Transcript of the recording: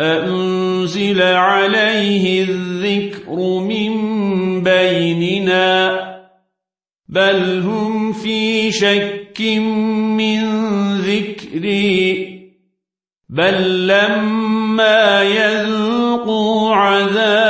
أنزل عليه الذكر من بيننا بل هم في شك من ذكري بل لما يذوقوا عذاب